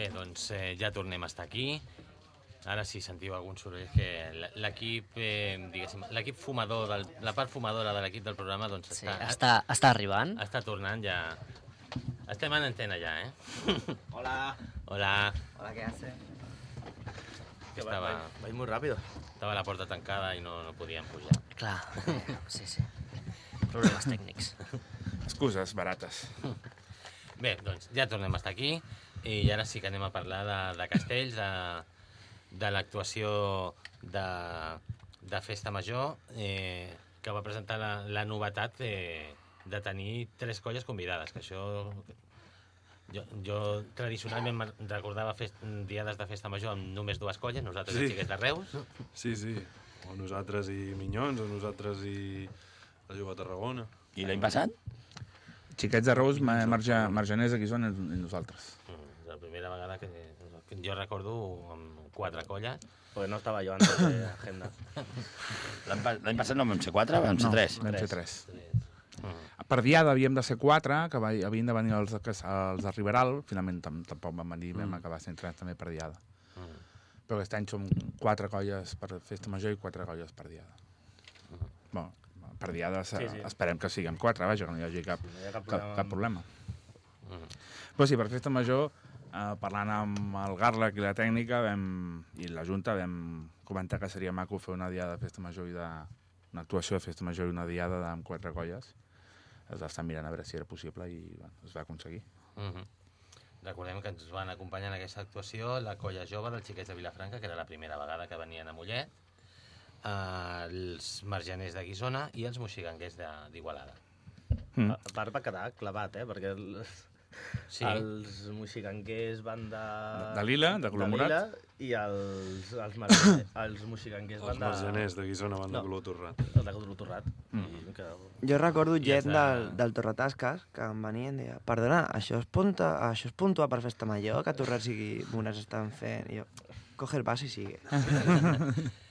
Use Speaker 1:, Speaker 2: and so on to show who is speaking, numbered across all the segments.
Speaker 1: Bé, doncs eh, ja tornem a estar aquí. Ara si sentiu algun soroll que l'equip, eh, diguéssim, l'equip fumador, del, la part fumadora de l'equip del programa, doncs
Speaker 2: Sí,
Speaker 1: està,
Speaker 2: està, està arribant.
Speaker 1: està tornant ja. Estem en antena ja, eh?
Speaker 3: Hola.
Speaker 1: Hola.
Speaker 3: Hola, ¿qué hace?
Speaker 1: Que estava,
Speaker 3: Vais muy rápido.
Speaker 1: estava la porta tancada i no, no podíem pujar.
Speaker 2: Clar, eh, sí, sí. Problemes tècnics.
Speaker 4: Excuses barates.
Speaker 1: Bé, doncs ja tornem a estar aquí i ara sí que anem a parlar de, de castells, de, de l'actuació de, de Festa Major, eh, que va presentar la, la novetat de, de tenir tres colles convidades, que això... Jo, jo tradicionalment me'n recordava fest, diades de Festa Major amb només dues colles, nosaltres sí. Els xiquets de Reus,
Speaker 5: Sí, sí. O nosaltres i Minyons, o nosaltres i la Jove Tarragona.
Speaker 6: I l'any passat?
Speaker 4: Xiquets de Reus, ma- marja, marjaners, aquí són i nosaltres.
Speaker 1: Mm, la primera vegada que, que jo recordo amb quatre colles,
Speaker 3: Pues no estaba yo antes de agenda.
Speaker 6: L'any pa- l'any passat no vam ser quatre, vam ser
Speaker 4: no,
Speaker 6: tres.
Speaker 4: vam ser tres.
Speaker 1: mm,
Speaker 4: Per diada havíem de ser quatre, que va, havien de venir els, els de Riberal, finalment tam, tampoc van venir, vam acabar sent tres també per diada.
Speaker 1: mm.
Speaker 4: Però aquest any som quatre colles per festa major i quatre colles per diada. Bueno, per diada sí,
Speaker 3: Sí,
Speaker 4: sí.
Speaker 3: sí.
Speaker 4: esperem que siguem quatre, vaja, que no hi hagi cap,
Speaker 3: No hi ha cap
Speaker 4: cap,
Speaker 3: problema
Speaker 4: cap
Speaker 3: amb-
Speaker 4: problema.
Speaker 1: Mm.
Speaker 4: Però sí, per festa major, eh, parlant amb el Garlac i la tècnica vam, i la Junta vam comentar que seria maco fer una diada de festa major i de, una actuació de festa major i una diada de, amb quatre colles. Es va estar mirant a veure si era possible i bueno, es va aconseguir.
Speaker 1: Mm Recordem que ens van acompanyar en aquesta actuació la colla jove dels xiquets de Vilafranca, que era la primera vegada que venien a Mollet, eh, els marjaners de Guisona i els moxiganguers de- d'Igualada.
Speaker 4: Mm.
Speaker 3: A part va quedar clavat, eh? Perquè
Speaker 1: Sí,
Speaker 3: els moxiganguers van de...
Speaker 4: De lila, de color morat.
Speaker 3: lila, I els, els, marjaners, els moxiganguers
Speaker 5: Els
Speaker 3: van de...
Speaker 5: marjaners de Guisona van de
Speaker 3: No.
Speaker 5: color torrat.
Speaker 3: De color torrat.
Speaker 4: Mm.
Speaker 3: I que...
Speaker 7: Jo recordo gent
Speaker 1: els de-
Speaker 7: del, del Torretasques que em venien i deia perdona, això és, punta, això és puntuar per festa major, que Torrats i Mones estan fent. I jo, coge el vas i sigue.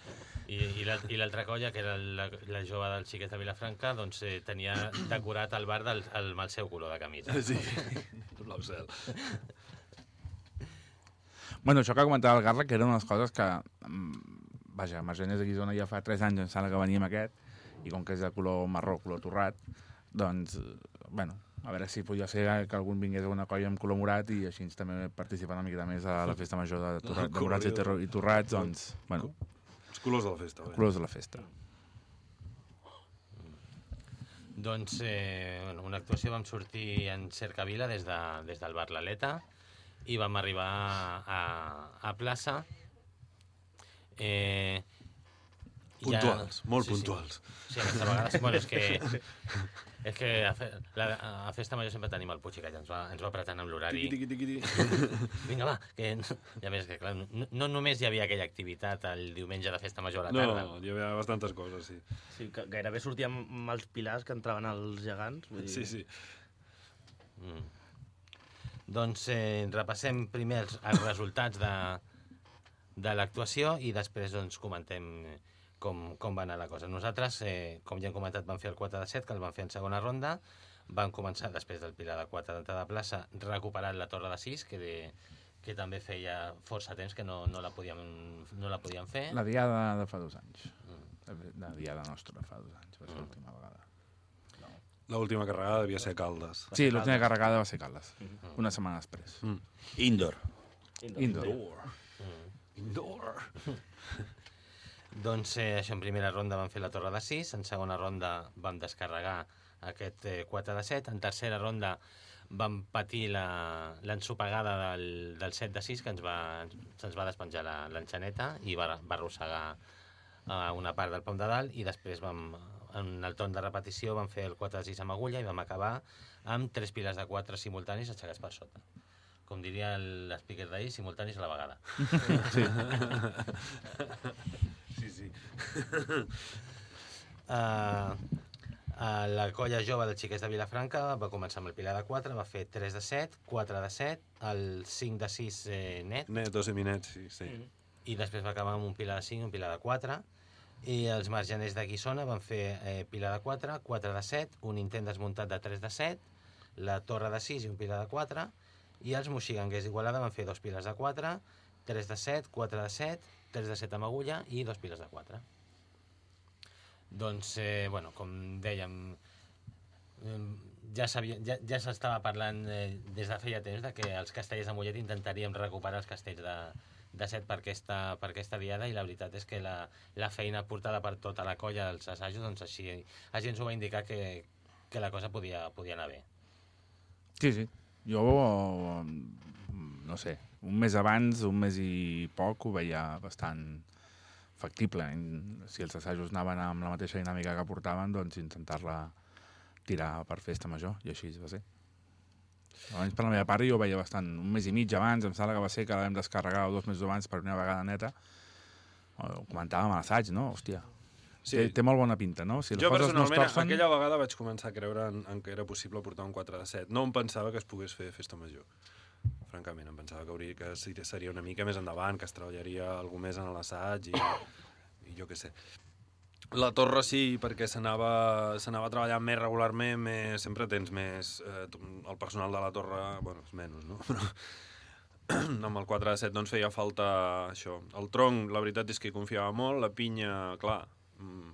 Speaker 1: i, i la- i l'altra colla, que era la, la jove dels xiquets de Vilafranca, doncs eh, tenia decorat el bar del, el, amb el seu color de camisa.
Speaker 5: Sí, blau cel.
Speaker 4: Bueno, això que comentava el Garlac, que era una de les coses que... mm, Vaja, Margeners de Guisona ja fa 3 anys, em sembla que veníem aquest, i com que és de color marró, color torrat, doncs, bueno, a veure si podia ser que algun vingués a una colla amb color morat i així també participar una miqueta més a la festa major de, torrat, de morats i, i torrats, doncs, bueno,
Speaker 5: Els colors de la festa. bé.
Speaker 4: colors de la festa.
Speaker 1: Doncs eh, bueno, una actuació vam sortir en Cercavila des, de, des del bar L'Aleta i vam arribar a, a plaça. Eh,
Speaker 5: Puntuals, molt
Speaker 1: sí,
Speaker 5: puntuals.
Speaker 1: Sí, sí aquesta vegada... Bueno, és que, és que a, fe, la, a Festa Major sempre tenim el Puig que ens va, ens va apretant amb l'horari. Vinga, va, que... Ja més que, clar, no, no només hi havia aquella activitat el diumenge de Festa Major a la
Speaker 5: No,
Speaker 1: tarda.
Speaker 5: hi havia bastantes coses, sí.
Speaker 3: Sí, que gairebé sortíem amb els pilars que entraven els gegants. Vull dir...
Speaker 5: Sí, sí.
Speaker 1: Mm. Doncs eh, repassem primer els, els resultats de, de l'actuació i després doncs, comentem com, com va anar la cosa. Nosaltres, eh, com ja hem comentat, vam fer el 4 de 7, que el vam fer en segona ronda. Vam començar després del Pilar de 4 d'entrada de plaça, recuperant la torre de 6, que, de, que també feia força temps que no, no, la, podíem, no la podíem fer.
Speaker 4: La diada de fa dos anys.
Speaker 1: Mm.
Speaker 4: La diada nostra de fa dos anys, va ser l'última vegada.
Speaker 5: L'última carregada devia ser Caldes.
Speaker 4: Sí, l'última carregada va ser Caldes, una setmana després.
Speaker 5: Mm.
Speaker 6: Indoor.
Speaker 4: Indoor.
Speaker 5: Indoor.
Speaker 1: Doncs eh, això, en primera ronda vam fer la torre de 6, en segona ronda vam descarregar aquest eh, 4 de 7, en tercera ronda vam patir la- l'ensopegada del, del 7 de 6 que ens va, se'ns va despenjar la- l'enxaneta i va, va arrossegar eh, una part del pom de dalt i després vam, en el torn de repetició vam fer el 4 de 6 amb agulla i vam acabar amb tres piles de 4 simultanis aixecats per sota. Com diria l'speaker d'ahir, simultanis a la vegada.
Speaker 5: Sí, sí.
Speaker 1: Uh, uh, la colla jove dels xiquets de Vilafranca va començar amb el pilar de 4, va fer 3 de 7, 4 de 7, el 5 de 6 eh, net,
Speaker 5: Net o seminet, sí, sí.
Speaker 1: i després va acabar amb un pilar de 5 i un pilar de 4. I els marjaners de Guissona van fer eh, pilar de 4, 4 de 7, un intent desmuntat de 3 de 7, la torre de 6 i un pilar de 4, i els moxiganguers d'Igualada van fer dos piles de 4, 3 de 7, 4 de 7, 3 de 7 amb agulla i dos piles de 4. Doncs, eh, bueno, com dèiem, eh, ja s'havia- ja, ja s'estava parlant eh, des de feia temps de que els castellers de Mollet intentaríem recuperar els castells de, de set per aquesta, per aquesta diada i la veritat és que la, la feina portada per tota la colla dels assajos doncs així, així ens ho va indicar que, que la cosa podia, podia anar bé.
Speaker 4: Sí, sí. Jo, mm, no sé, un mes abans, un mes i poc, ho veia bastant factible. Si els assajos anaven amb la mateixa dinàmica que portaven, doncs intentar-la tirar per festa major, i així va ser. Almenys per la meva part jo ho veia bastant, un mes i mig abans, em sembla que va ser que la vam descarregar o dos mesos abans per una vegada neta. Ho comentàvem a l'assaig, no? Hòstia, sí. té, té molt bona pinta, no? Si les
Speaker 5: Jo
Speaker 4: coses no es
Speaker 5: personalment
Speaker 4: torcen...
Speaker 5: aquella vegada vaig començar a creure en, en que era possible portar un 4 de 7. No em pensava que es pogués fer festa major. Francament, em pensava que, hauria, que ser- seria una mica més endavant, que es treballaria alguna més en l'assaig i, i jo què sé. La torre sí, perquè s'anava treballant més regularment, més, sempre tens més... Eh, el personal de la torre, bueno, és menys, no? Però amb el 4 de 7 doncs feia falta això. El tronc, la veritat és que hi confiava molt, la pinya, clar, mm,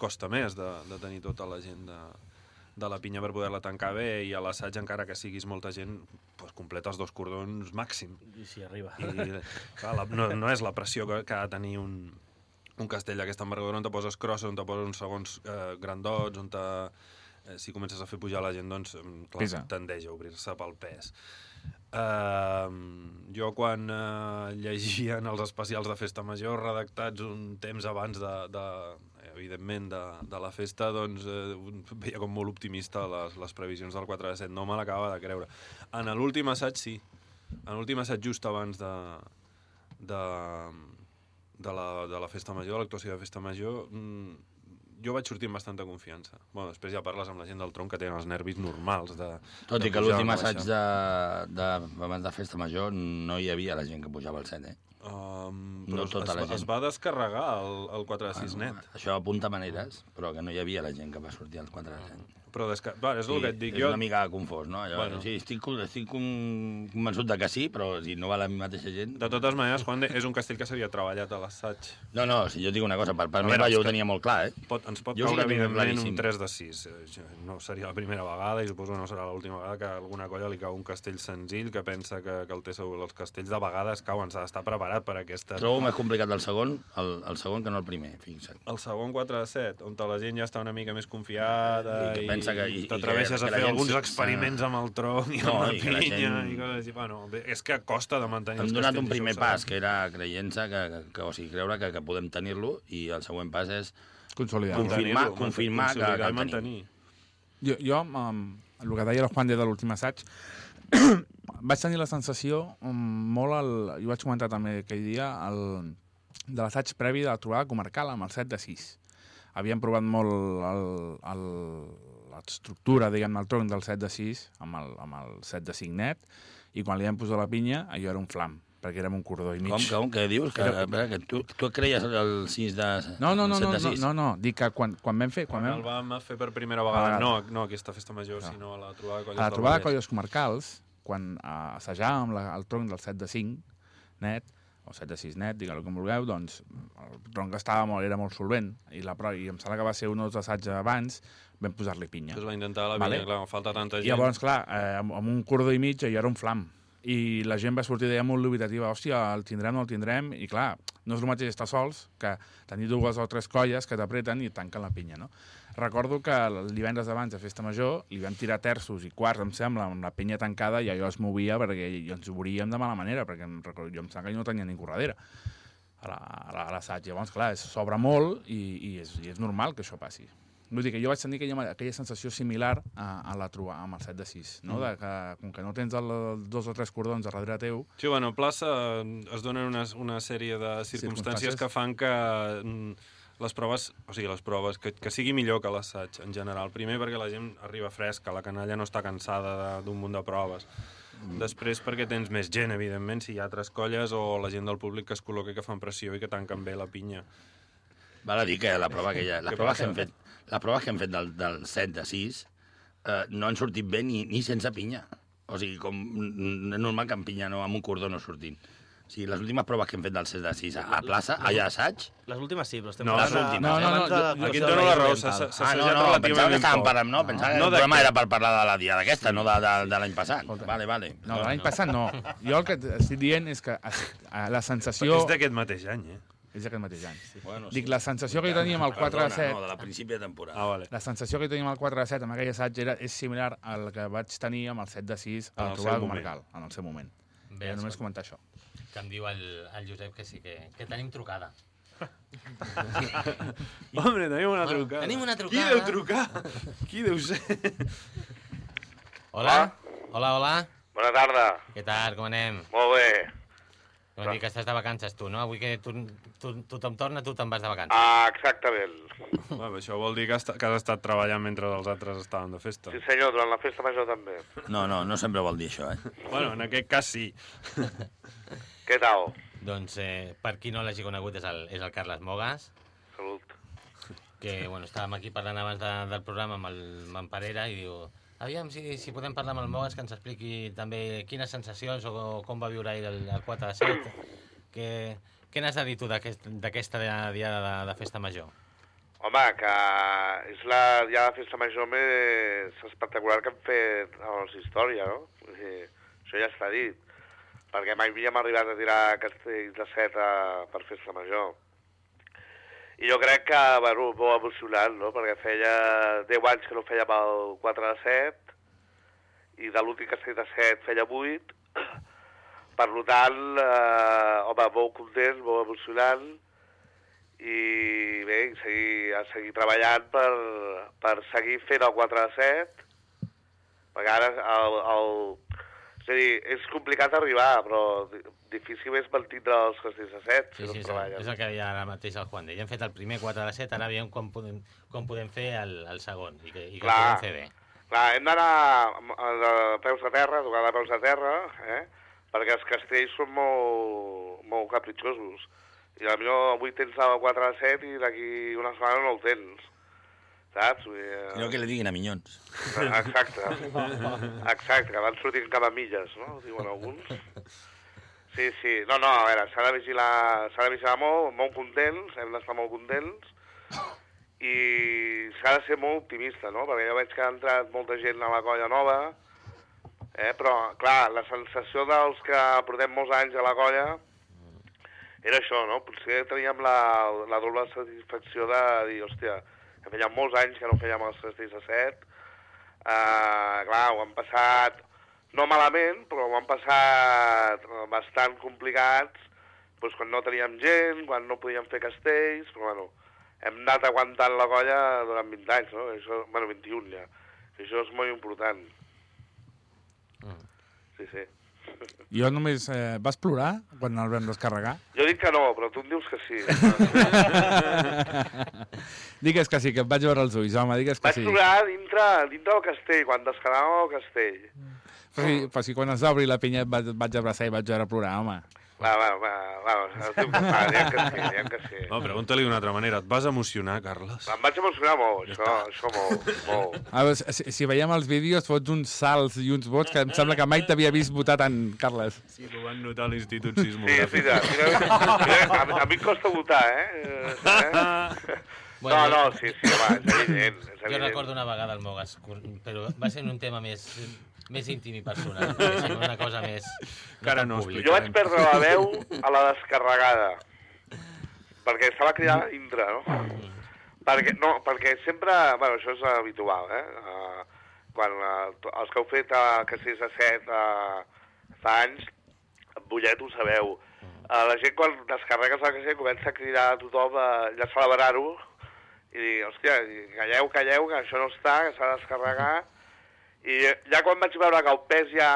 Speaker 5: costa més de, de tenir tota la gent de, de la pinya per poder-la tancar bé i a l'assaig, encara que siguis molta gent, pues, completa els dos cordons màxim.
Speaker 3: I si arriba.
Speaker 5: I clar, la, no, no és la pressió que, que ha de tenir un, un castell d'aquesta envergadura on te poses crosses, on te poses uns segons eh, grandots, on te, eh, si comences a fer pujar la gent, doncs clar,
Speaker 4: Pesa.
Speaker 5: tendeix a obrir-se pel pes. Uh, jo quan uh, llegia en els especials de Festa Major redactats un temps abans de, de evidentment de, de la festa doncs eh, un veia com molt optimista les, les previsions del 4 de 7 no me l'acabava de creure. En l'últim assaig sí. En l'últim assaig just abans de, de, de, la, de la festa major, l'actuació de festa major, mm, jo vaig sortir amb bastanta confiança. Bueno, després ja parles amb la gent del tronc que tenen els nervis normals de...
Speaker 6: Tot
Speaker 5: de
Speaker 6: i que l'últim assaig de, de, abans de festa major no hi havia la gent que pujava al set, eh?
Speaker 5: Um,
Speaker 6: No
Speaker 5: però es-
Speaker 6: tota
Speaker 5: es,
Speaker 6: la gent.
Speaker 5: Es va descarregar el, el 4 de 6 net.
Speaker 6: Això apunta maneres, però que no hi havia la gent que va sortir al 4 de 7.
Speaker 5: Però desca... Va, és el que et dic.
Speaker 6: és
Speaker 5: Jo,
Speaker 6: una mica confós, no? Allò,
Speaker 5: Bueno.
Speaker 6: Sí, estic, estic con- convençut de que sí, però si no va la mateixa gent...
Speaker 5: de totes maneres, Juan, és un castell que s'havia treballat a l'assaig.
Speaker 6: No, no, si jo et dic una cosa, per part
Speaker 5: A
Speaker 6: meva jo
Speaker 5: és
Speaker 6: ho tenia molt clar, eh?
Speaker 5: Pot, ens pot
Speaker 6: Jo sí
Speaker 5: caure, evidentment, un 3 de 6. Eh, No seria la primera vegada i suposo que no serà l'última vegada que alguna colla li cau un castell senzill que pensa que, que el té segur. Els castells de vegades cauen, s'ha d'estar preparat per aquesta...
Speaker 6: Trobo més complicat el segon, el, el segon que no el primer, fixa't.
Speaker 5: El segon 4 de 7, on la gent ja està una mica més confiada
Speaker 6: I
Speaker 5: i,
Speaker 6: pensa que- i- i
Speaker 5: t'atreveixes a fer alguns experiments amb el tronc i
Speaker 6: No,
Speaker 5: amb la
Speaker 6: i que la
Speaker 5: pinya
Speaker 6: gent-
Speaker 5: i coses així. Bueno, bé, és que costa de mantenir
Speaker 6: Hem donat un primer pas, que era creient-se que, que, que, o sigui, creure que, que podem tenir-lo, i el següent pas és
Speaker 4: Consolidar.
Speaker 6: Confirmar- confirmar que-
Speaker 5: consolidar
Speaker 6: que
Speaker 5: i
Speaker 6: el
Speaker 5: mantenir.
Speaker 4: Jo, jo um, el que deia el Juan de de l'últim assaig, vaig tenir la sensació um, molt, el, jo vaig comentar també aquell dia, el, de l'assaig previ de la trobada comarcal amb el 7 de 6. Havíem provat molt el, el, l'estructura, diguem-ne, el tronc del 7 de 6 amb el, amb el 7 de 5 net, i quan li vam posar la pinya, allò era un flam, perquè érem un cordó i mig.
Speaker 6: Com, com, què dius? Que,
Speaker 4: Era-
Speaker 6: que, que tu, tu creies el 6 de...
Speaker 4: No, no, no, no,
Speaker 6: 7 de
Speaker 4: no,
Speaker 6: 6?
Speaker 4: no, no, dic que quan, quan vam fer... Quan
Speaker 5: Quan el
Speaker 4: vam,
Speaker 5: vam fer per primera vegada,
Speaker 4: vegada.
Speaker 5: no, no aquesta festa major,
Speaker 4: No.
Speaker 5: sinó a la trobada de colles
Speaker 4: a la trobada de colles comarcals, quan uh, assajàvem la, el tronc del 7 de 5 net, o 7 de 6 net, digueu-lo com vulgueu, doncs el tronc estava molt, era molt solvent, i, la, i em sembla que va ser un dels assaigs abans, vam posar-li pinya.
Speaker 5: Després va intentar la
Speaker 4: Vale.
Speaker 5: vinya, clar, falta tanta
Speaker 4: I
Speaker 5: gent.
Speaker 4: llavors, clar, eh, amb, amb un cordó i mig, allò era un flam. I la gent va sortir d'allà molt dubitativa, hòstia, el tindrem, no el tindrem, i clar, no és el mateix estar sols que tenir dues o tres colles que t'apreten i tanquen la pinya, no? Recordo que el divendres abans de Festa Major li vam tirar terços i quarts, em sembla, amb la pinya tancada i allò es movia perquè ens obríem de mala manera, perquè em recordo, jo em sembla que no tenia ningú darrere a la- a la- a l'assaig. Llavors, clar, s'obre molt i, i, és, i és normal que això passi. Vull dir que jo vaig tenir aquella, aquella sensació similar a, a la trobada amb el 7 de 6, no?
Speaker 5: Mm.
Speaker 4: de que, com que no tens el, els dos o tres cordons a darrere teu,
Speaker 5: Sí, bueno, a plaça eh, es donen una, una sèrie de circumstàncies
Speaker 4: Circumstàncies.
Speaker 5: que fan que mm, les proves, o sigui, les proves, que, que sigui millor que l'assaig, en general. Primer, perquè la gent arriba fresca, la canalla no està cansada de- d'un munt de proves. Després, perquè tens més gent, evidentment, si hi ha altres colles o la gent del públic que es col·loca i que fan pressió i que tanquen bé la pinya.
Speaker 6: Val a dir que la prova que, ja, les proves
Speaker 5: passa?
Speaker 6: que hem fet, les proves que hem fet del, del 7 de 6 eh, no han sortit bé ni, ni sense pinya. O sigui, com és normal que en pinya no, amb un cordó no sortint. O sigui, les últimes proves que hem fet del 6 de 6 a, a plaça, allà a assaig,
Speaker 3: Les últimes sí, però estem
Speaker 5: No,
Speaker 3: parlant
Speaker 6: les últimes,
Speaker 4: No, no, no,
Speaker 3: la
Speaker 4: jo-
Speaker 5: Aquí et dono la raó, s'ha
Speaker 6: Ah, no, no, pensava que
Speaker 5: relativament
Speaker 6: estàvem
Speaker 5: poc.
Speaker 6: parlant, no, pensava que
Speaker 5: No
Speaker 6: el programa era per parlar de la diada aquesta, no de, de, de l'any passat. Vale, vale.
Speaker 4: No, l'any passat no. Jo el que estic dient és que la sensació...
Speaker 5: És d'aquest mateix any, eh?
Speaker 4: És d'aquest mateix any, sí.
Speaker 6: Bueno,
Speaker 4: Dic, la sensació que amb el 4
Speaker 6: Perdona,
Speaker 4: de 7...
Speaker 6: No, de la principi de temporada.
Speaker 5: Ah, vale.
Speaker 4: La sensació que teníem al 4 de 7 amb aquell assaig era, és similar al que vaig tenir amb el 7 de 6 a la trobada comarcal, en el seu moment.
Speaker 1: Bé,
Speaker 4: Era només
Speaker 1: escolta,
Speaker 4: comentar això.
Speaker 1: que em diu el, el Josep que sí, que, que tenim trucada.
Speaker 5: Hombre, tenim una
Speaker 1: Bueno,
Speaker 5: trucada.
Speaker 1: tenim una
Speaker 5: Qui
Speaker 1: trucada.
Speaker 5: deu trucar? Qui deu ser?
Speaker 1: Hola? Hola, hola.
Speaker 8: Bona tarda.
Speaker 1: Què tal, com anem?
Speaker 8: Molt bé.
Speaker 1: M'han dit que estàs de vacances tu, no? Avui que tu, tu, tothom torna, tu te'n vas de vacances.
Speaker 8: Ah, exactament.
Speaker 5: Bueno, això vol dir que, has, que has estat treballant mentre els altres estaven de festa.
Speaker 8: Sí senyor, durant la festa major també.
Speaker 6: No, no, no sempre vol dir això, eh?
Speaker 5: Bueno, en aquest cas sí.
Speaker 8: Què tal?
Speaker 1: Doncs, eh, per qui no l'hagi conegut, és el, és el Carles Mogas,
Speaker 8: Salut.
Speaker 1: que bueno, estàvem aquí parlant abans de, del programa amb el amb en Parera i diu aviam si, si podem parlar amb el Mogas que ens expliqui també quines sensacions o com va viure ahir el, el 4 de 7 que, què n'has de dir tu d'aquest- d'aquesta diada de, de festa major?
Speaker 8: Home, que és la diada de festa major més espectacular que hem fet a la història, no? Dir, això ja està dit. Perquè mai havíem arribat a tirar castells de set per festa major. I jo crec que, bueno, molt emocionant, no? Perquè feia 10 anys que no fèiem el 4 de 7 i de l'últim castell de 7 feia 8. Per tant, eh, home, molt content, molt emocionant i bé, seguir, seguir treballant per, per seguir fent el 4 de 7 perquè ara el, el, és a dir, és complicat arribar però di- difícil és mantindre els castells de 7
Speaker 1: Sí,
Speaker 8: si no
Speaker 1: sí,
Speaker 8: es
Speaker 1: és, el, és el que deia ara mateix el Juan. Ja hem fet el primer 4 de 7, ara veiem com podem, com podem fer el, el segon i que, i que
Speaker 8: Clar.
Speaker 1: podem fer bé.
Speaker 8: Clar, hem d'anar a- a peus a terra, tocar de peus a terra, eh? perquè els castells són molt, molt capritxosos. I potser avui tens el 4 de 7 i d'aquí una setmana no el tens. Saps? Vull dir,
Speaker 6: Si no, que li diguin a Minyons.
Speaker 8: Exacte. Exacte, que van sortint cap a milles, no? Diuen alguns. Sí, sí. No, no, a veure, s'ha de vigilar, s'ha de vigilar molt, molt contents, hem d'estar molt contents, i s'ha de ser molt optimista, no? Perquè jo veig que ha entrat molta gent a la colla nova, eh? però, clar, la sensació dels que portem molts anys a la colla era això, no? Potser teníem la, la doble satisfacció de dir, hòstia, que feia molts anys que no fèiem els castells de set, uh, clar, ho han passat no malament, però ho han passat bastant complicats, doncs quan no teníem gent, quan no podíem fer castells, però bueno, hem anat aguantant la colla durant 20 anys, no? Això, bueno, 21 ja. Això és molt important. Sí, sí.
Speaker 4: Jo només... Eh, vas plorar quan el vam descarregar?
Speaker 8: Jo dic que no, però tu em dius que sí.
Speaker 4: Digues que sí, que et vaig veure els ulls, home, digues que
Speaker 8: Vaig
Speaker 4: sí.
Speaker 8: plorar dintre, dintre del castell, quan descarregàvem el castell.
Speaker 4: Però si, però si quan es va obrir la pinya et vaig, et vaig abraçar i vaig veure plorar, home.
Speaker 8: Va, va, va, va, es diu que va, diem que sí, diem que sí.
Speaker 5: No, pregunta-li d'una altra manera. Et vas emocionar, Carles?
Speaker 8: Em vaig emocionar molt, això, això molt, molt.
Speaker 4: A veure, si, si veiem els vídeos, fots uns salts i uns vots que em sembla que mai t'havia vist votar tant, Carles.
Speaker 5: Sí, que ho van notar a l'Institut
Speaker 8: Sí, és
Speaker 5: Sismogràfic.
Speaker 8: veritat. Mira, mira, a, a mi em costa votar, eh? eh? No, no, sí, sí, home, és evident. És
Speaker 1: Jo
Speaker 8: evident.
Speaker 1: recordo una vegada el Mogas, però va ser un tema més, més íntim i personal, una cosa més...
Speaker 5: Encara
Speaker 1: tan
Speaker 5: no
Speaker 1: pública.
Speaker 8: Jo vaig perdre la veu a la descarregada, perquè estava cridant a dintre, no? Perquè, no, perquè sempre... Bueno, això és habitual, eh? Uh, quan uh, els que heu fet uh, castells de set uh, fa anys, en Bollet ho sabeu. Uh, la gent quan descarregues el castell comença a cridar a tothom a ja celebrar-ho i dir, hòstia, calleu, calleu, que això no està, que s'ha de descarregar. I ja quan vaig veure que el pes ja,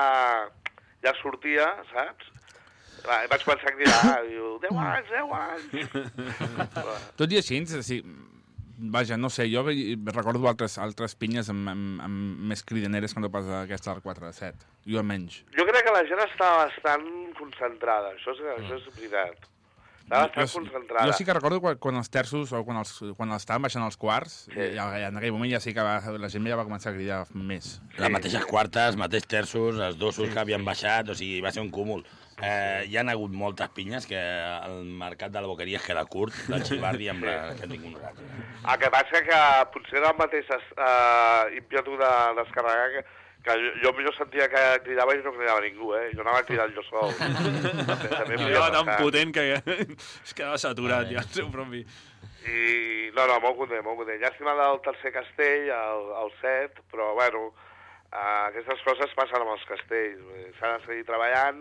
Speaker 8: ja sortia, saps? Va, vaig començar a cridar, diu, 10 anys, 10 anys.
Speaker 4: Tot i així, sí, vaja, no sé, jo recordo altres, altres pinyes amb, amb, amb més cridaneres que no pas aquesta del 4 de 7. Jo menys.
Speaker 8: Jo crec que la gent està bastant concentrada, això és, això és veritat. Estava
Speaker 4: jo,
Speaker 8: concentrada.
Speaker 4: jo sí que recordo quan, quan els terços o quan, els, quan estaven baixant els quarts,
Speaker 8: Sí.
Speaker 4: i, i en aquell moment ja sí que va, la gent ja va començar a cridar més.
Speaker 6: Les mateixes quartes, mateix terços, els dosos que havien baixat, o sigui, va ser un cúmul. Eh, hi han hagut moltes pinyes que el mercat de la boqueria es queda curt, del xivardi amb la que tingut nosaltres.
Speaker 8: El que passa que potser era el mateix uh, ímpetu de descarregar que, que jo, jo millor sentia que cridava i no cridava ningú, eh? Jo anava cridant jo sol.
Speaker 5: I era tan potent que es quedava saturat ja el seu propi...
Speaker 8: I, no, no, molt content, molt content. Llàstima del tercer castell, el, el set, però, bueno, uh, aquestes coses passen amb els castells. S'ha de seguir treballant,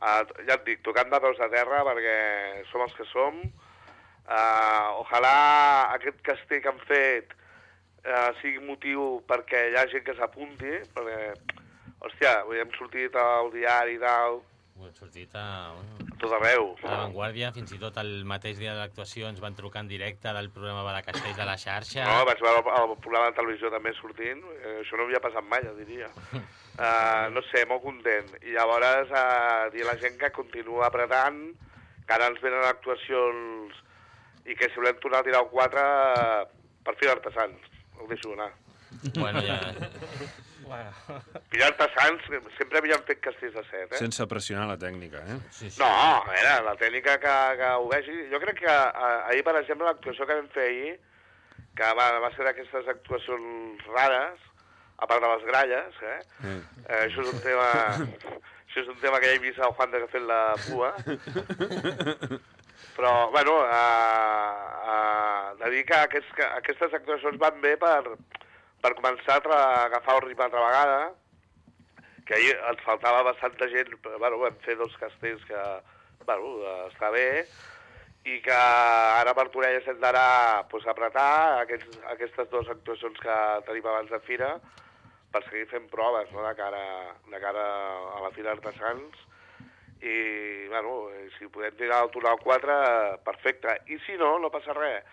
Speaker 8: uh, ja et dic, tocant de peus a terra, perquè som els que som. Uh, ojalà aquest castell que han fet uh, sigui motiu perquè hi ha gent que s'apunti, perquè, hòstia, avui hem sortit al diari i tal,
Speaker 1: Hem sortit a,
Speaker 8: a tot arreu.
Speaker 1: a l'avantguàrdia, fins i tot el mateix dia de l'actuació ens van trucar en directe del programa de Castells de la xarxa.
Speaker 8: No, vaig veure el, el programa de televisió també sortint, eh, això no havia passat mai, jo diria. Uh, no sé, molt content. I llavors uh, dir a la gent que continua apretant, que ara ens venen actuacions i que si volem tornar a tirar el 4 uh, per fi d'artesans. Ho deixo anar.
Speaker 1: Bueno, ja...
Speaker 3: Bueno.
Speaker 8: Pillar artesans, sempre havíem fet castells de set, eh?
Speaker 5: Sense pressionar la tècnica, eh?
Speaker 1: Sí, sí.
Speaker 8: No, a veure, la tècnica que, que ho vegi... Jo crec que ahir, per exemple, l'actuació que vam fer ahir, que va, va ser d'aquestes actuacions rares, a part de les gralles, eh?
Speaker 5: Eh.
Speaker 8: eh això és un tema... això és un tema que ja he vist el Juan de que ha fet la pua. Però, bueno, eh, eh, de dir que, aquests, que aquestes actuacions van bé per, per començar a, agafar el ritme altra vegada, que ahir ens faltava bastanta gent, però, bueno, vam fer dos castells que, bueno, està bé, i que ara Martorelles hem d'anar pues, a apretar aquests, aquestes dues actuacions que tenim abans de Fira per seguir fent proves no, de, cara, de cara a la Fira Artesans i, bueno, eh, si podem tirar al 4, eh, perfecte. I si no, no passa res.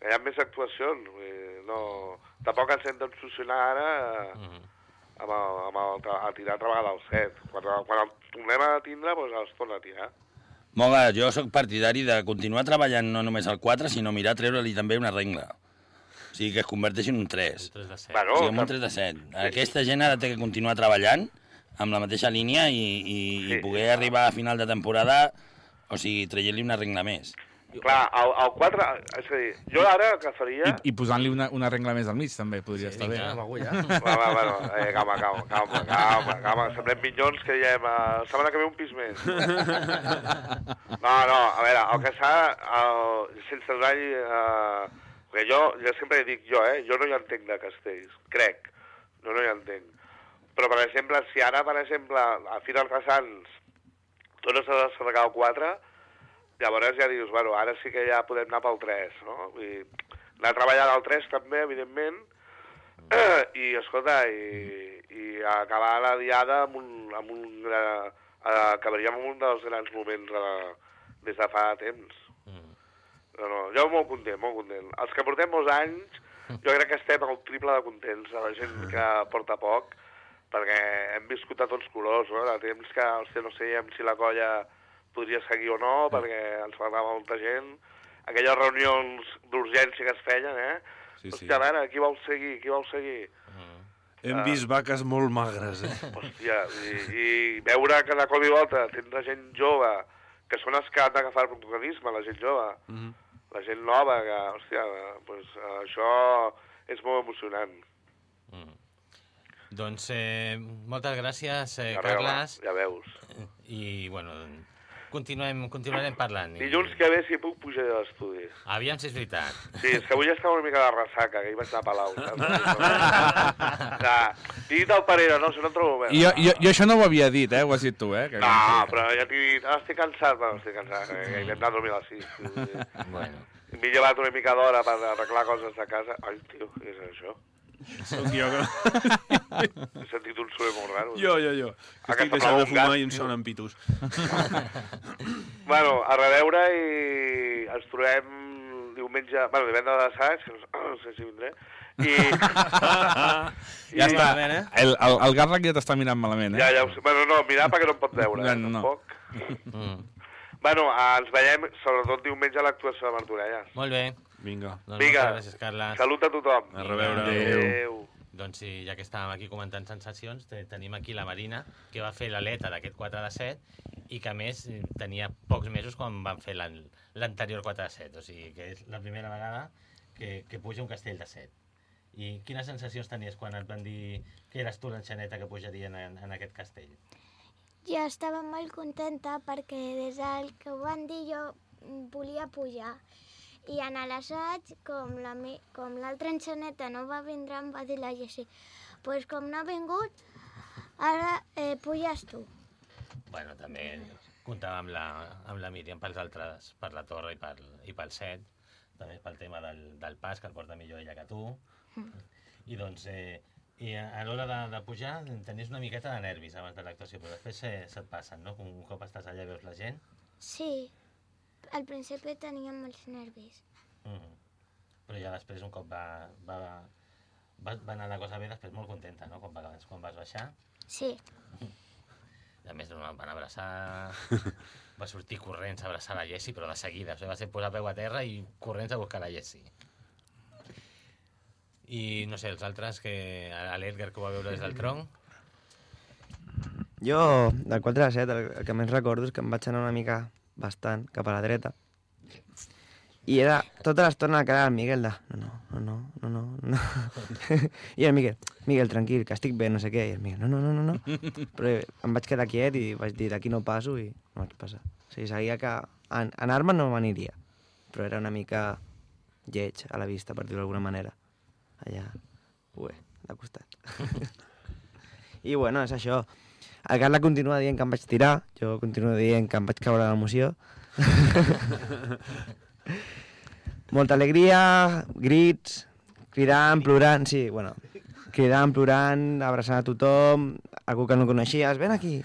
Speaker 8: Que hi ha més actuacions. No, tampoc ens hem d'obsessionar ara eh,
Speaker 1: Mhm.
Speaker 8: amb el, amb el, a tirar altra vegada el set. Quan, quan el tornem a tindre, doncs els torna a tirar.
Speaker 6: Moga, jo sóc partidari de continuar treballant no només al 4, sinó mirar treure-li també una regla. O sigui, que es converteixi en un 3.
Speaker 1: El 3 de 7.
Speaker 6: O
Speaker 8: Bueno,
Speaker 6: sigui, en un 3 de 7. Aquesta gent ara té que continuar treballant amb la mateixa línia i, i, i
Speaker 8: Sí.
Speaker 6: poder arribar a final de temporada, o sigui, traient-li una regla més.
Speaker 8: Clar, el, el 4... És a dir, jo ara el que faria...
Speaker 4: I, i posant-li una, una regla més al mig, també, podria estar bé.
Speaker 1: vinga.
Speaker 3: Amb agulla.
Speaker 8: Va, va, bueno, eh, calma, calma, calma, calma, calma, semblem minyons que diem, uh, setmana que ve un pis més. No, no, a veure, el que s'ha, el, sense donar-hi, uh, perquè jo, jo sempre dic jo, eh, jo no hi entenc de castells, crec, no, no hi entenc. Però, per exemple, si ara, per exemple, a Fira Artesans tornes a descarregar el 4, llavors ja dius, bueno, ara sí que ja podem anar pel 3, no? Vull dir, anar a treballar al 3 també, evidentment, i, escolta, i, i acabar la diada amb un, amb un gra- eh, acabaríem amb un dels grans moments eh, des de fa temps.
Speaker 1: Mm.
Speaker 8: No, no, jo molt content, molt content. Els que portem molts anys, jo crec que estem al triple de contents de la gent que porta poc, perquè hem viscut a tots colors, no? De temps que, hòstia, no sabíem si la colla podria seguir o no, perquè ens faltava molta gent. Aquelles reunions d'urgència que es feien, eh?
Speaker 5: Sí, sí.
Speaker 8: Hòstia, a veure, qui vol seguir, qui vol seguir?
Speaker 1: Mm.
Speaker 5: Hem vist vaques molt magres, eh?
Speaker 8: Hòstia, i, i veure que de cop i volta tindrà gent jove, que són els que han d'agafar el protagonisme, la gent jove,
Speaker 5: Mhm.
Speaker 8: la gent nova, que, hòstia, pues, això és molt emocionant.
Speaker 1: Doncs eh, moltes gràcies, eh,
Speaker 8: Ja
Speaker 1: Carles.
Speaker 8: Ja veus.
Speaker 1: I, bueno, continuem, continuarem parlant.
Speaker 8: Dilluns que ve, si puc, pujaré a l'estudi.
Speaker 1: Aviam si és veritat.
Speaker 8: Sí, és que avui estava una mica de ressaca, que ahir vaig anar a Palau. saps? Ja, dit el Parera, no, si no em trobo bé.
Speaker 4: I jo, jo, jo això no ho havia dit, eh? Ho has dit tu, eh? Que
Speaker 8: No, però ja t'he dit, ah, estic cansat, bueno, estic cansat, eh, he d'anar a dormir a les 6.
Speaker 1: Bueno,
Speaker 8: M'he llevat una mica d'hora per arreglar coses de casa. Ai, tio, què és això?
Speaker 5: Sóc jo, que...
Speaker 8: He sentit un soroll molt raro.
Speaker 5: jo, jo, jo. Que estic deixant de
Speaker 8: un
Speaker 5: fumar
Speaker 8: gat,
Speaker 5: i em sonen pitos.
Speaker 8: Bueno, a reveure i ens trobem diumenge, bueno, divendres d'assaig, que no, no sé si vindré, i...
Speaker 4: Ja està.
Speaker 3: malament, eh?
Speaker 4: El, el, el Garrac ja t'està mirant malament, eh?
Speaker 8: Ja, ja ho sé. Bueno, no, mirar perquè no em pot veure,
Speaker 4: Ja,
Speaker 8: eh,
Speaker 4: no.
Speaker 8: tampoc.
Speaker 1: mm.
Speaker 8: Bueno, eh, ens veiem sobretot diumenge a l'actuació de Martorelles.
Speaker 1: Molt bé.
Speaker 5: Vinga.
Speaker 1: Doncs
Speaker 8: Vinga.
Speaker 1: moltes gràcies, Carles.
Speaker 8: Salut a tothom.
Speaker 5: A reveure.
Speaker 8: Adéu.
Speaker 1: Doncs sí, ja que estàvem aquí comentant sensacions, te- tenim aquí la Marina, que va fer l'aleta d'aquest 4 de 7 i que a més tenia pocs mesos quan van fer l'an- l'anterior 4 de 7, o sigui que és la primera vegada que, que puja un castell de 7. I quines sensacions tenies quan et van dir que eres tu l'enxaneta que pujarien en, en aquest castell?
Speaker 9: Jo estava molt contenta perquè des del que ho van dir jo volia pujar. I en l'assaig, com la l'altra enxaneta no va vindre, em va dir la Jessi, pues com no ha vingut, ara eh, puges tu.
Speaker 1: Bueno, també comptava amb la, amb la Míriam pels altres, per la torre i pel, i pel set, també pel tema del, del pas, que el porta millor ella que tu. I doncs, eh, i a, a l'hora de, de pujar tenies una miqueta de nervis abans de l'actuació, però després se, se't passen, no? Un cop estàs allà veus la gent.
Speaker 9: Sí, al principi tenia molts nervis.
Speaker 1: Mm. Però ja després, un cop va, va, va, va anar la cosa bé, després molt contenta, no? Quan, va, quan vas baixar.
Speaker 9: Sí,
Speaker 1: I a més, van abraçar... va sortir corrents a abraçar la Jessi, però de seguida. O sigui, va ser posar peu a terra i corrents a buscar la Jessi. I, no sé, els altres, que a l'Edgar que ho va veure des del tronc,
Speaker 7: Jo, del 4 a 7, el, el que més recordo és que em vaig anar una mica bastant cap a la dreta. I era tota l'estona la cara del Miguel de no, no, no, no, no, no. I el Miguel, Miguel, tranquil, que estic bé, no sé què. I el Miguel, no, no, no, no, no. Però em vaig quedar quiet i vaig dir, d'aquí no passo i no vaig passar. O sigui, sabia que anar-me no m'aniria, però era una mica lleig a la vista, per dir-ho d'alguna manera. Allà, ué, de costat. I bueno, és això. El Carla continua dient que em vaig tirar, jo continuo dient que em vaig caure de l'emoció. Molta alegria, grits, cridant, plorant, sí, bueno, cridant, plorant, abraçant a tothom, algú que no coneixies, ven aquí.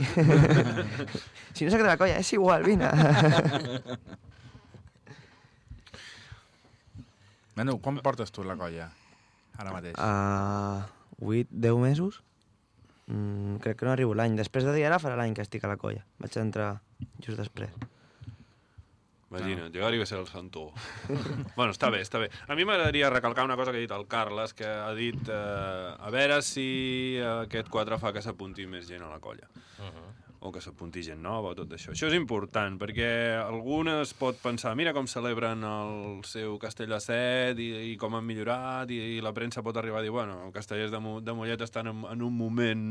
Speaker 7: si no s'ha quedat la colla, és igual, vine.
Speaker 4: Bueno, quan portes tu la colla? Ara mateix.
Speaker 7: Uh, 8, 10 mesos? Mm, crec que no arribo a l'any. Després de dir ara farà l'any que estic a la colla. Vaig entrar just després.
Speaker 5: Imagina't, llegar i va ser el Santó. bueno, està bé, està bé. A mi m'agradaria recalcar una cosa que ha dit el Carles, que ha dit eh, a veure si aquest 4 fa que s'apunti més gent a la colla.
Speaker 1: uh -huh.
Speaker 5: O que s'apunti gent nova tot això. Això és important, perquè algunes pot pensar, mira com celebren el seu castell de set i, i com han millorat, i, i la premsa pot arribar a dir, bueno, el castellers de, de Mollet estan en, en un moment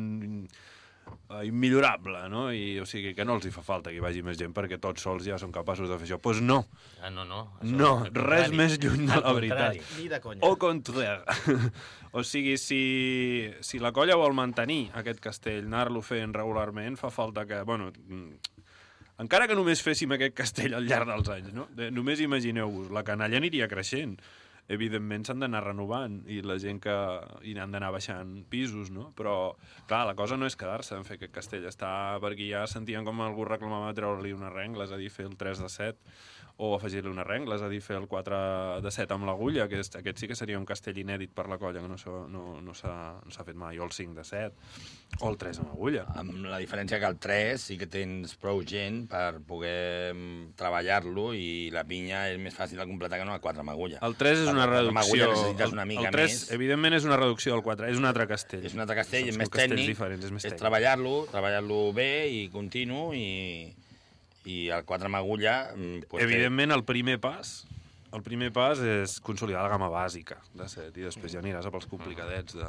Speaker 5: eh, immillorable, no? I, o sigui, que no els hi fa falta que hi vagi més gent perquè tots sols ja són capaços de fer això. Doncs pues no,
Speaker 1: Ah, no, no.
Speaker 5: no,
Speaker 1: al
Speaker 5: res més lluny de la veritat.
Speaker 1: contrari.
Speaker 3: Ni de conya.
Speaker 5: Au contraire. o sigui, si, si la colla vol mantenir aquest castell, anar-lo fent regularment, fa falta que, bueno, mm, encara que només féssim aquest castell al llarg dels anys, no? De, només imagineu-vos, la canalla aniria creixent. Evidentment s'han d'anar renovant i la gent que hi han d'anar baixant pisos, no? Però, clar, la cosa no és quedar-se en fer aquest castell. Està perquè ja sentíem com algú reclamava treure-li una rengla, és a dir, fer el 3 de 7 o afegir-li una rengla, és a dir, fer el 4 de 7 amb l'agulla, que és, aquest sí que seria un castell inèdit per la colla, que no s'ha no, no no fet mai, o el 5 de 7, o el 3 amb agulla.
Speaker 6: Amb la diferència que el 3 sí que tens prou gent per poder mm, treballar-lo i la pinya és més fàcil de completar que no el 4 amb agulla.
Speaker 5: El 3 és
Speaker 6: Per-
Speaker 5: una reducció...
Speaker 6: necessites una mica
Speaker 5: el 3,
Speaker 6: més.
Speaker 5: evidentment, és una reducció del 4, és un altre castell.
Speaker 6: És un altre castell, és més tècnic,
Speaker 5: és més
Speaker 6: és
Speaker 5: tècnic.
Speaker 6: treballar-lo, treballar-lo bé i continu i, i el 4 amb agulla... mm, Pues
Speaker 5: Evidentment, el primer pas el primer pas és consolidar la gamma bàsica de 7 i després ja aniràs a pels complicadets de,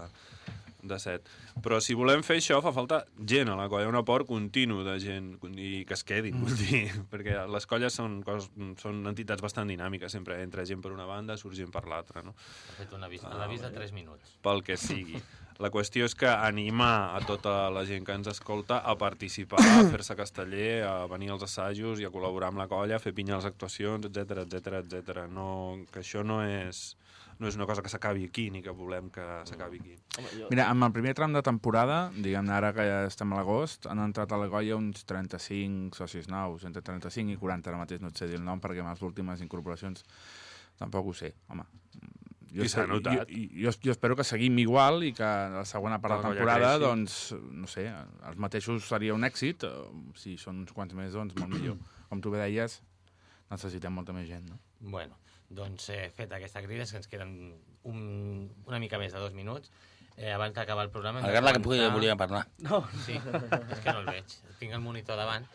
Speaker 5: de 7. Però si volem fer això fa falta gent a la colla, un aport continu de gent i que es quedin, vull dir, perquè les colles són, cos, són entitats bastant dinàmiques, sempre entra gent per una banda, surt gent per l'altra, no?
Speaker 1: Ha fet un avís, l'avís de 3 minuts.
Speaker 5: pel que sigui. La qüestió és que animar a tota la gent que ens escolta a participar, a fer-se casteller, a venir als assajos i a col·laborar amb la colla, a fer pinya a les actuacions, etc etc etc. No, que això no és, no és una cosa que s'acabi aquí, ni que volem que s'acabi aquí.
Speaker 4: Mira, amb el primer tram de temporada, diguem-ne ara que ja estem a l'agost, han entrat a la colla uns 35 socis nous, entre 35 i 40, ara mateix no et sé dir el nom perquè amb les últimes incorporacions tampoc ho sé, home. Jo,
Speaker 5: I s'ha notat.
Speaker 4: Jo, jo, jo espero que seguim igual i que la segona part de
Speaker 5: la
Speaker 4: temporada, doncs, no sé, els mateixos seria un èxit, eh, si són uns quants més, doncs molt millor. com tu bé deies, necessitem molta més gent, no?
Speaker 1: Bueno, doncs eh, fet aquesta crida, és que ens queden un, una mica més de dos minuts. Eh, abans d'acabar el programa...
Speaker 6: El Carla que
Speaker 1: comentar-
Speaker 6: pugui, volia parlar.
Speaker 3: No,
Speaker 1: Sí, és que no el veig. Tinc el monitor davant.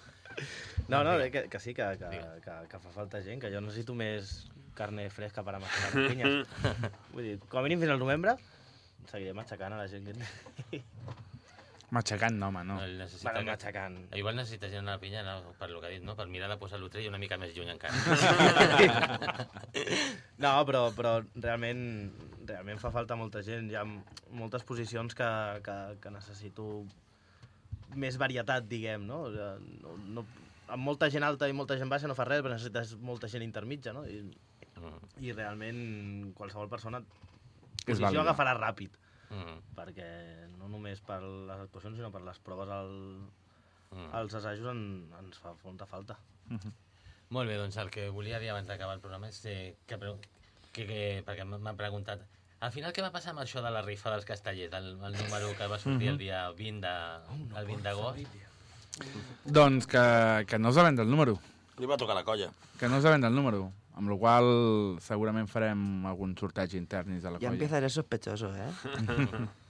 Speaker 3: no, no que, que sí, que, que, que, que fa falta gent, que jo necessito més carne fresca per amassar les pinyes. Vull dir, com a mínim fins al novembre seguirem aixecant a la gent que...
Speaker 4: Matxacant, no, home, no.
Speaker 1: El necessita
Speaker 3: Bueno, matxacant.
Speaker 1: Igual necessita gent a la pinya, no, per lo que ha dit, no? Per mirar de posar l'Utrecht una mica més lluny encara.
Speaker 3: No, però, però realment, realment fa falta molta gent. Hi ha moltes posicions que, que, que necessito més varietat, diguem, no? O sigui, no, no amb molta gent alta i molta gent baixa no fa res, però necessites molta gent intermitja, no? I,
Speaker 1: Mm,
Speaker 3: i realment qualsevol persona
Speaker 4: És
Speaker 3: posició
Speaker 4: vàlida.
Speaker 3: agafarà ràpid,
Speaker 1: mm,
Speaker 3: perquè no només per les actuacions, sinó per les proves al,
Speaker 1: mm.
Speaker 3: als assajos en, ens fa molta falta.
Speaker 1: Molt bé, doncs el que volia dir abans d'acabar el programa és eh, que, que, que, perquè m'han preguntat al final què va passar amb això de la rifa dels castellers, el, el número que va sortir el dia 20 de, el 20 d'agost?
Speaker 4: Doncs que, que no us ha vendt el número,
Speaker 6: Li va tocar la colla.
Speaker 4: que no us ha vendt el número, amb la qual segurament farem algun sorteig intern dins de la colla.
Speaker 7: empieza a ser sospechoso, ¿eh?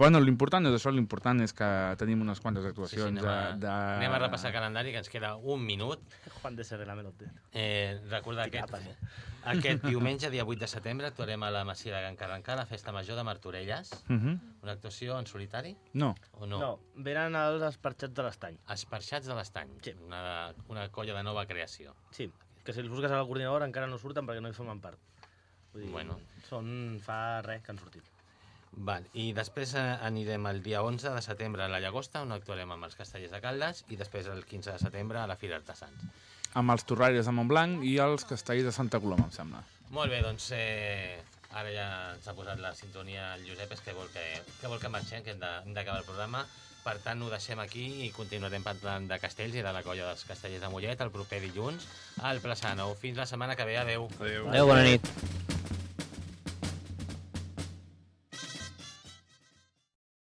Speaker 4: Bueno, l'important és això, l'important és que tenim unes quantes
Speaker 1: Sí, sí,
Speaker 4: actuacions
Speaker 1: anem, a,
Speaker 4: de, de...
Speaker 1: anem a repassar el calendari, que ens queda un minut.
Speaker 3: Juan de Serrela me lo té.
Speaker 1: Eh, recorda
Speaker 3: Quina
Speaker 1: aquest, aquest diumenge, dia 8 de setembre, actuarem a la Masia de Can Carrencà, a la Festa Major de Martorelles.
Speaker 4: Uh -huh.
Speaker 1: Una actuació en solitari
Speaker 4: No,
Speaker 1: o no?
Speaker 3: No, venen els esparxats de l'estany.
Speaker 1: Esparxats de l'Estany,
Speaker 3: Sí.
Speaker 1: una, una colla de nova creació.
Speaker 3: Sí, que si els busques a la coordinadora encara no surten perquè no hi formen part. Vull dir,
Speaker 1: Bueno.
Speaker 3: Són fa res que han sortit.
Speaker 1: Val. I després eh, anirem el dia 11 de setembre a la Llagosta, on actuarem amb els castellers de Caldes, i després el 15 de setembre a la Fira Artesans.
Speaker 4: amb els torraires de Montblanc i els castells de Santa Coloma, em sembla.
Speaker 1: Molt bé, doncs eh, ara ja ens ha posat la sintonia el Josep, és que vol que, que, vol que marxem, que hem de- hem d'acabar el programa. Per tant, ho deixem aquí i continuarem parlant de castells i de la colla dels castellers de Mollet el proper dilluns al Plaça Nou. Fins la setmana que ve. Adéu.
Speaker 5: Adéu.
Speaker 2: Adéu, bona nit.